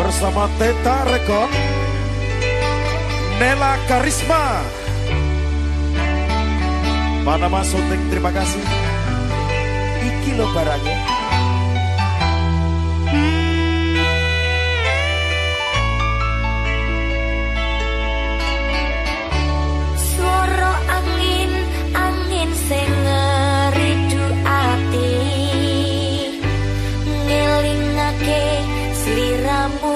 bersama Teta Rekon Nela Karisma. Panama Sotek terima kasih. Iki lo barangnya. Suara angin, angin sing ngeridu ati. Ngelingake sliramu